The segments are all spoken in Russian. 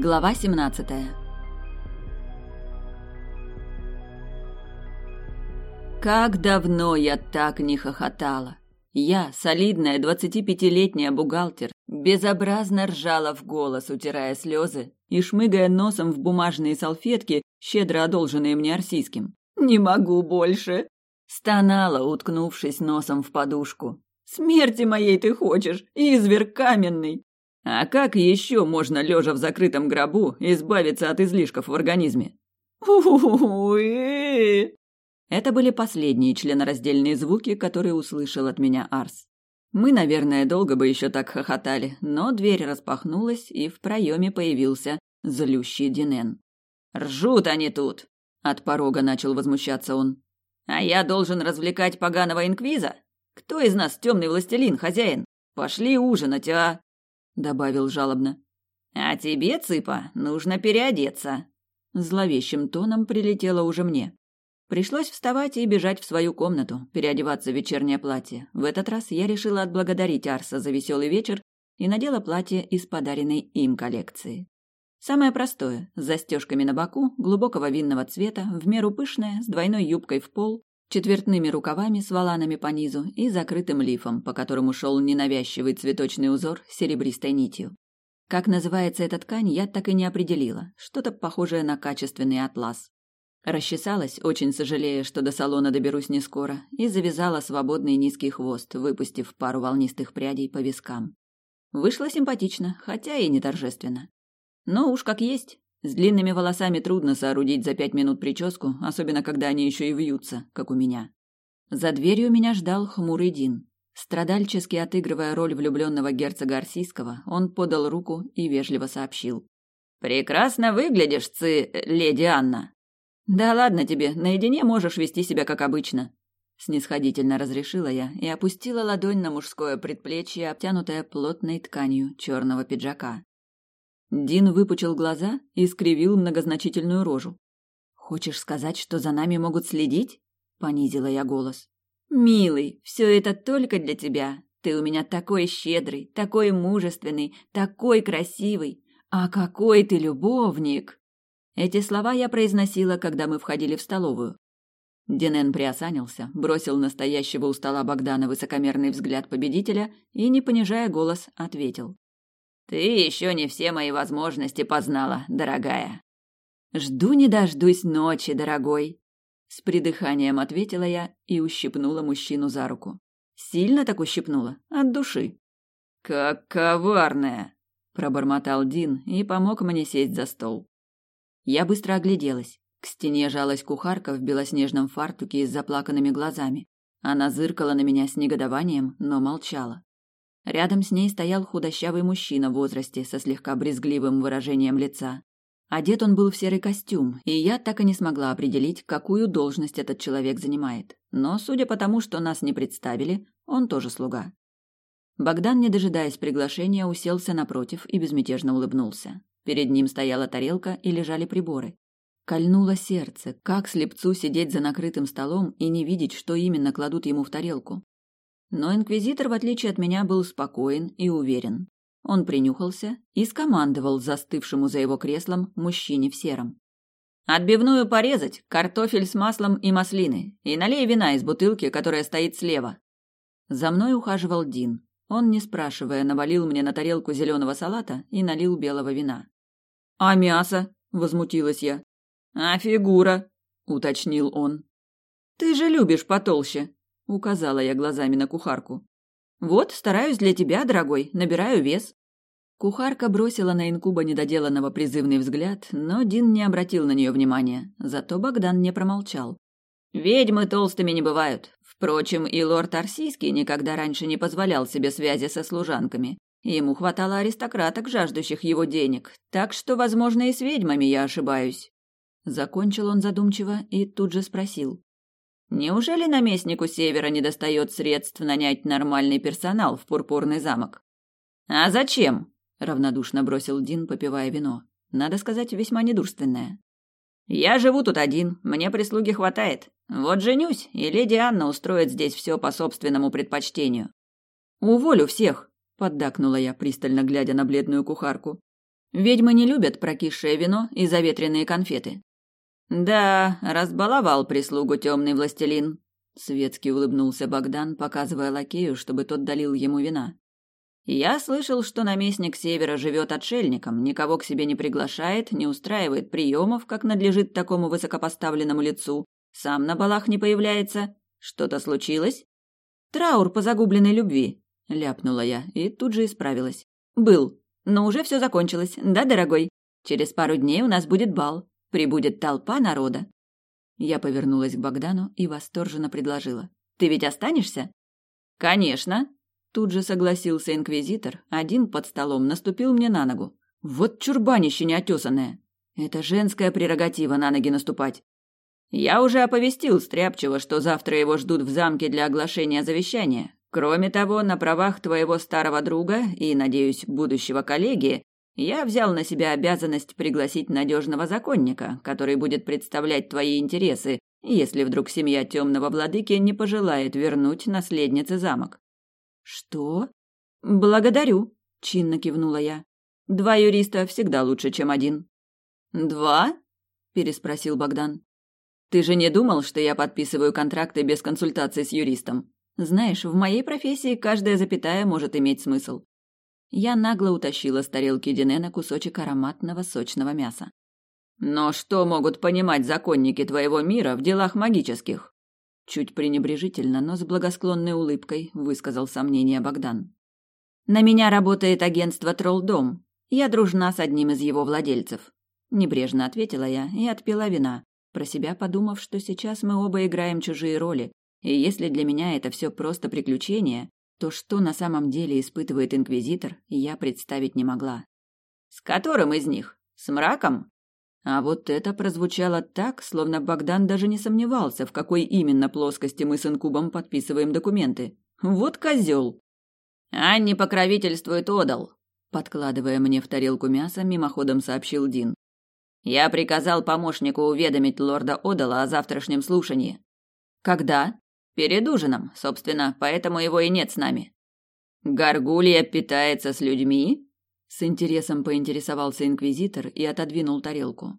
Глава 17 Как давно я так не хохотала. Я, солидная двадцатипятилетняя бухгалтер, безобразно ржала в голос, утирая слезы и шмыгая носом в бумажные салфетки, щедро одолженные мне Арсийским. «Не могу больше!» Стонала, уткнувшись носом в подушку. «Смерти моей ты хочешь, изверг каменный!» А как еще можно, лежа в закрытом гробу, избавиться от излишков в организме? Это были последние членораздельные звуки, которые услышал от меня Арс. Мы, наверное, долго бы еще так хохотали, но дверь распахнулась, и в проеме появился злющий Динен. «Ржут они тут!» — от порога начал возмущаться он. «А я должен развлекать поганого инквиза? Кто из нас темный властелин, хозяин? Пошли ужинать, а?» — добавил жалобно. «А тебе, цыпа, нужно переодеться!» Зловещим тоном прилетело уже мне. Пришлось вставать и бежать в свою комнату, переодеваться в вечернее платье. В этот раз я решила отблагодарить Арса за веселый вечер и надела платье из подаренной им коллекции. Самое простое, с застежками на боку, глубокого винного цвета, в меру пышное, с двойной юбкой в пол, четвертными рукавами с воланами по низу и закрытым лифом, по которому шел ненавязчивый цветочный узор с серебристой нитью. Как называется эта ткань, я так и не определила. Что-то похожее на качественный атлас. Расчесалась, очень сожалея, что до салона доберусь не скоро, и завязала свободный низкий хвост, выпустив пару волнистых прядей по вискам. Вышло симпатично, хотя и не торжественно. Но уж как есть. С длинными волосами трудно соорудить за пять минут прическу, особенно когда они еще и вьются, как у меня. За дверью меня ждал хмурый Дин. Страдальчески отыгрывая роль влюбленного герцога Арсийского, он подал руку и вежливо сообщил. «Прекрасно выглядишь, ци... леди Анна!» «Да ладно тебе, наедине можешь вести себя как обычно», — снисходительно разрешила я и опустила ладонь на мужское предплечье, обтянутое плотной тканью черного пиджака. Дин выпучил глаза и скривил многозначительную рожу. «Хочешь сказать, что за нами могут следить?» — понизила я голос. «Милый, все это только для тебя. Ты у меня такой щедрый, такой мужественный, такой красивый. А какой ты любовник!» Эти слова я произносила, когда мы входили в столовую. Динен приосанился, бросил настоящего у стола Богдана высокомерный взгляд победителя и, не понижая голос, ответил. «Ты еще не все мои возможности познала, дорогая». «Жду не дождусь ночи, дорогой», — с придыханием ответила я и ущипнула мужчину за руку. Сильно так ущипнула, от души. «Как коварная!» — пробормотал Дин и помог мне сесть за стол. Я быстро огляделась. К стене жалась кухарка в белоснежном фартуке и с заплаканными глазами. Она зыркала на меня с негодованием, но молчала. Рядом с ней стоял худощавый мужчина в возрасте со слегка брезгливым выражением лица. Одет он был в серый костюм, и я так и не смогла определить, какую должность этот человек занимает. Но, судя по тому, что нас не представили, он тоже слуга. Богдан, не дожидаясь приглашения, уселся напротив и безмятежно улыбнулся. Перед ним стояла тарелка и лежали приборы. Кольнуло сердце, как слепцу сидеть за накрытым столом и не видеть, что именно кладут ему в тарелку. Но инквизитор, в отличие от меня, был спокоен и уверен. Он принюхался и скомандовал застывшему за его креслом мужчине в сером. «Отбивную порезать, картофель с маслом и маслины, и налей вина из бутылки, которая стоит слева». За мной ухаживал Дин. Он, не спрашивая, навалил мне на тарелку зеленого салата и налил белого вина. «А мясо?» – возмутилась я. «А фигура?» – уточнил он. «Ты же любишь потолще», – указала я глазами на кухарку. «Вот, стараюсь для тебя, дорогой, набираю вес». Кухарка бросила на инкуба недоделанного призывный взгляд, но Дин не обратил на нее внимания, зато Богдан не промолчал. «Ведьмы толстыми не бывают. Впрочем, и лорд Арсийский никогда раньше не позволял себе связи со служанками. Ему хватало аристократок, жаждущих его денег, так что, возможно, и с ведьмами я ошибаюсь. Закончил он задумчиво и тут же спросил. Неужели наместнику Севера не достает средств нанять нормальный персонал в Пурпурный замок? А зачем? равнодушно бросил Дин, попивая вино. Надо сказать, весьма недурственное. Я живу тут один, мне прислуги хватает. Вот женюсь, и леди Анна устроит здесь все по собственному предпочтению. Уволю всех, поддакнула я, пристально глядя на бледную кухарку. Ведьмы не любят прокисшее вино и заветренные конфеты. Да, разбаловал прислугу темный властелин. Светски улыбнулся Богдан, показывая лакею, чтобы тот долил ему вина. Я слышал, что наместник Севера живет отшельником, никого к себе не приглашает, не устраивает приемов, как надлежит такому высокопоставленному лицу, сам на балах не появляется. Что-то случилось? Траур по загубленной любви, ляпнула я и тут же исправилась. Был, но уже все закончилось, да, дорогой? Через пару дней у нас будет бал, прибудет толпа народа. Я повернулась к Богдану и восторженно предложила: "Ты ведь останешься?" "Конечно", Тут же согласился инквизитор, один под столом наступил мне на ногу. Вот чурбанище неотесанное. Это женская прерогатива на ноги наступать. Я уже оповестил Стряпчего, что завтра его ждут в замке для оглашения завещания. Кроме того, на правах твоего старого друга и, надеюсь, будущего коллеги, я взял на себя обязанность пригласить надежного законника, который будет представлять твои интересы, если вдруг семья темного владыки не пожелает вернуть наследнице замок. Что? Благодарю, чинно кивнула я. Два юриста всегда лучше, чем один. Два? переспросил Богдан. Ты же не думал, что я подписываю контракты без консультации с юристом? Знаешь, в моей профессии каждая запятая может иметь смысл. Я нагло утащила с тарелки Динена кусочек ароматного сочного мяса. Но что могут понимать законники твоего мира в делах магических? Чуть пренебрежительно, но с благосклонной улыбкой высказал сомнение Богдан. На меня работает агентство Троллдом. Я дружна с одним из его владельцев. Небрежно ответила я и отпила вина, про себя подумав, что сейчас мы оба играем чужие роли, и если для меня это все просто приключение, то что на самом деле испытывает инквизитор, я представить не могла. С которым из них? С мраком? А вот это прозвучало так, словно Богдан даже не сомневался, в какой именно плоскости мы с инкубом подписываем документы. Вот козел. Анне покровительствует Одал, подкладывая мне в тарелку мяса, мимоходом сообщил Дин. Я приказал помощнику уведомить лорда Одала о завтрашнем слушании. Когда? Перед ужином, собственно, поэтому его и нет с нами. Гаргулья питается с людьми? С интересом поинтересовался инквизитор и отодвинул тарелку.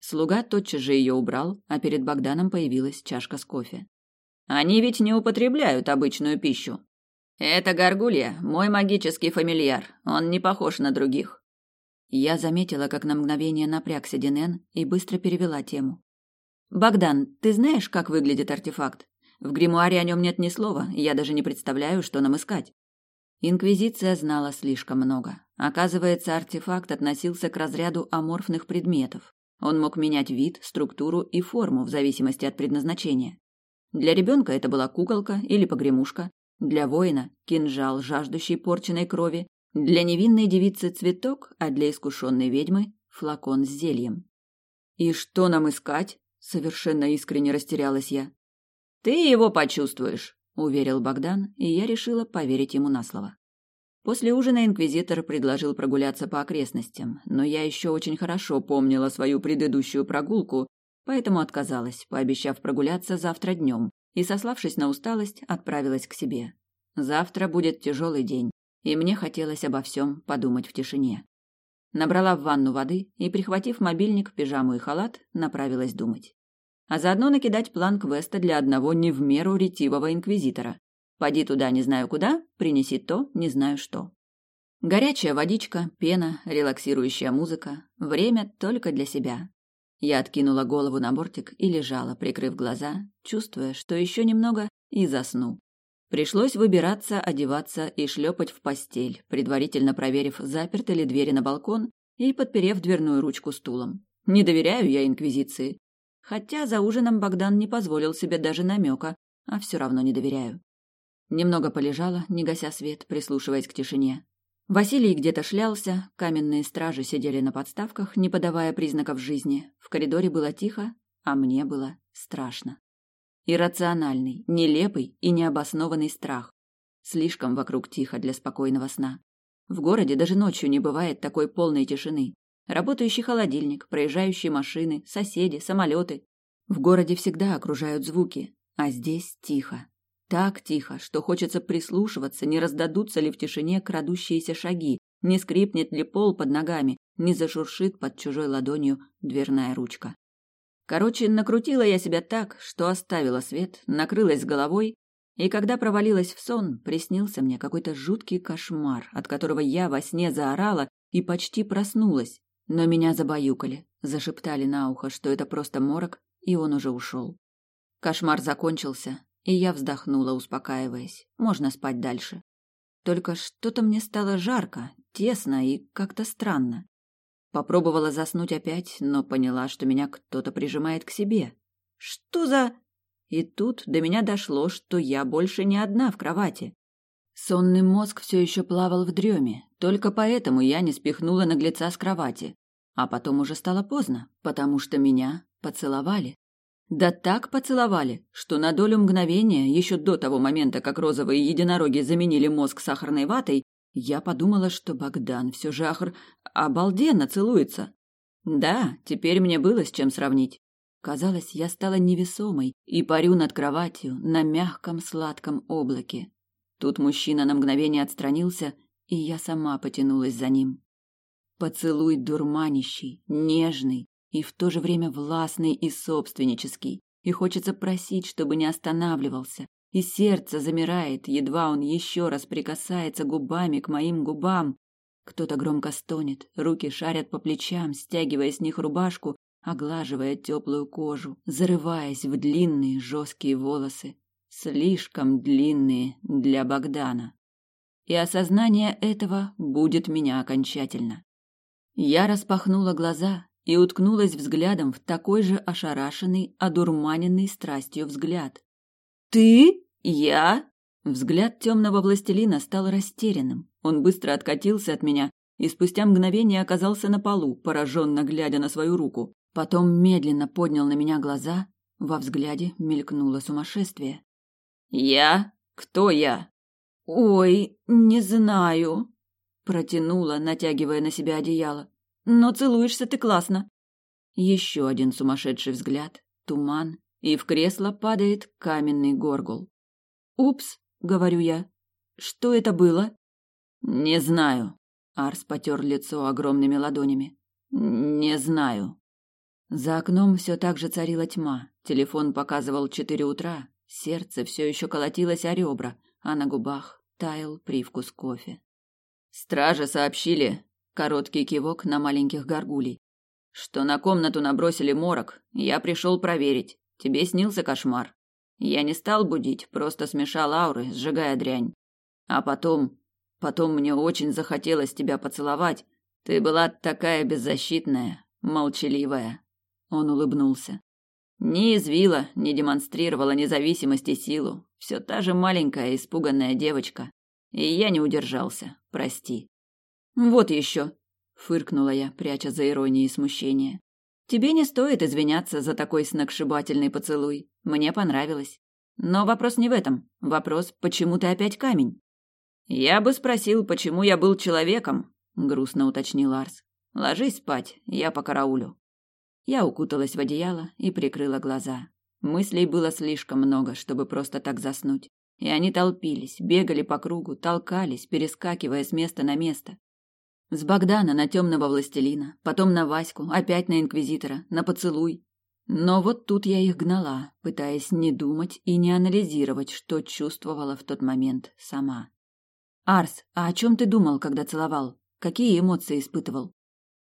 Слуга тотчас же ее убрал, а перед Богданом появилась чашка с кофе. Они ведь не употребляют обычную пищу. Это горгулья, мой магический фамильяр. Он не похож на других. Я заметила, как на мгновение напрягся Динен и быстро перевела тему. Богдан, ты знаешь, как выглядит артефакт? В гримуаре о нем нет ни слова, и я даже не представляю, что нам искать. Инквизиция знала слишком много. Оказывается, артефакт относился к разряду аморфных предметов. Он мог менять вид, структуру и форму в зависимости от предназначения. Для ребенка это была куколка или погремушка, для воина – кинжал, жаждущий порченной крови, для невинной девицы – цветок, а для искушенной ведьмы – флакон с зельем. «И что нам искать?» – совершенно искренне растерялась я. «Ты его почувствуешь», уверил Богдан, и я решила поверить ему на слово. После ужина инквизитор предложил прогуляться по окрестностям, но я еще очень хорошо помнила свою предыдущую прогулку, поэтому отказалась, пообещав прогуляться завтра днем, и, сославшись на усталость, отправилась к себе. Завтра будет тяжелый день, и мне хотелось обо всем подумать в тишине. Набрала в ванну воды и, прихватив мобильник, пижаму и халат, направилась думать а заодно накидать план квеста для одного не в меру ретивого инквизитора. Поди туда не знаю куда, принеси то не знаю что. Горячая водичка, пена, релаксирующая музыка. Время только для себя. Я откинула голову на бортик и лежала, прикрыв глаза, чувствуя, что еще немного и засну. Пришлось выбираться, одеваться и шлепать в постель, предварительно проверив, заперты ли двери на балкон и подперев дверную ручку стулом. Не доверяю я инквизиции. Хотя за ужином Богдан не позволил себе даже намека, а все равно не доверяю. Немного полежала, не гася свет, прислушиваясь к тишине. Василий где-то шлялся, каменные стражи сидели на подставках, не подавая признаков жизни. В коридоре было тихо, а мне было страшно. Иррациональный, нелепый и необоснованный страх. Слишком вокруг тихо для спокойного сна. В городе даже ночью не бывает такой полной тишины. Работающий холодильник, проезжающие машины, соседи, самолеты. В городе всегда окружают звуки, а здесь тихо. Так тихо, что хочется прислушиваться, не раздадутся ли в тишине крадущиеся шаги, не скрипнет ли пол под ногами, не зашуршит под чужой ладонью дверная ручка. Короче, накрутила я себя так, что оставила свет, накрылась головой, и когда провалилась в сон, приснился мне какой-то жуткий кошмар, от которого я во сне заорала и почти проснулась, но меня забаюкали, зашептали на ухо, что это просто морок, и он уже ушел. Кошмар закончился, и я вздохнула, успокаиваясь. Можно спать дальше. Только что-то мне стало жарко, тесно и как-то странно. Попробовала заснуть опять, но поняла, что меня кто-то прижимает к себе. Что за... И тут до меня дошло, что я больше не одна в кровати. Сонный мозг все еще плавал в дреме, только поэтому я не спихнула наглеца с кровати. А потом уже стало поздно, потому что меня поцеловали. Да так поцеловали, что на долю мгновения, еще до того момента, как розовые единороги заменили мозг сахарной ватой, я подумала, что Богдан все же охр... обалденно целуется. Да, теперь мне было с чем сравнить. Казалось, я стала невесомой и парю над кроватью на мягком сладком облаке. Тут мужчина на мгновение отстранился, и я сама потянулась за ним. Поцелуй дурманящий, нежный и в то же время властный и собственнический. И хочется просить, чтобы не останавливался, и сердце замирает, едва он еще раз прикасается губами к моим губам. Кто-то громко стонет, руки шарят по плечам, стягивая с них рубашку, оглаживая теплую кожу, зарываясь в длинные жесткие волосы, слишком длинные для Богдана. И осознание этого будет меня окончательно. Я распахнула глаза и уткнулась взглядом в такой же ошарашенный, одурманенный страстью взгляд. «Ты? Я?» Взгляд темного властелина стал растерянным. Он быстро откатился от меня и спустя мгновение оказался на полу, пораженно глядя на свою руку. Потом медленно поднял на меня глаза, во взгляде мелькнуло сумасшествие. «Я? Кто я?» «Ой, не знаю», — протянула, натягивая на себя одеяло. «Но целуешься ты классно». Еще один сумасшедший взгляд, туман, и в кресло падает каменный горгул. «Упс», — говорю я. «Что это было?» «Не знаю», — Арс потер лицо огромными ладонями. «Не знаю». За окном все так же царила тьма. Телефон показывал четыре утра. Сердце все еще колотилось о ребра, а на губах таял привкус кофе. Стражи сообщили, короткий кивок на маленьких горгулей, что на комнату набросили морок. Я пришел проверить. Тебе снился кошмар. Я не стал будить, просто смешал ауры, сжигая дрянь. А потом... Потом мне очень захотелось тебя поцеловать. Ты была такая беззащитная, молчаливая. Он улыбнулся. Не извила, не демонстрировала независимость и силу. Все та же маленькая испуганная девочка. И я не удержался. Прости. Вот еще, фыркнула я, пряча за иронией смущение. Тебе не стоит извиняться за такой сногсшибательный поцелуй. Мне понравилось. Но вопрос не в этом. Вопрос, почему ты опять камень? Я бы спросил, почему я был человеком, грустно уточнил Арс. Ложись спать, я по караулю. Я укуталась в одеяло и прикрыла глаза. Мыслей было слишком много, чтобы просто так заснуть. И они толпились, бегали по кругу, толкались, перескакивая с места на место. С Богдана на темного властелина, потом на Ваську, опять на инквизитора, на поцелуй. Но вот тут я их гнала, пытаясь не думать и не анализировать, что чувствовала в тот момент сама. Арс, а о чем ты думал, когда целовал? Какие эмоции испытывал?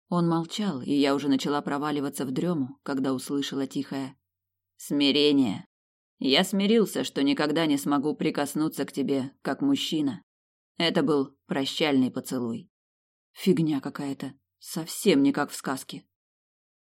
Он молчал, и я уже начала проваливаться в дрему, когда услышала тихое смирение. Я смирился, что никогда не смогу прикоснуться к тебе как мужчина. Это был прощальный поцелуй. Фигня какая-то. Совсем не как в сказке.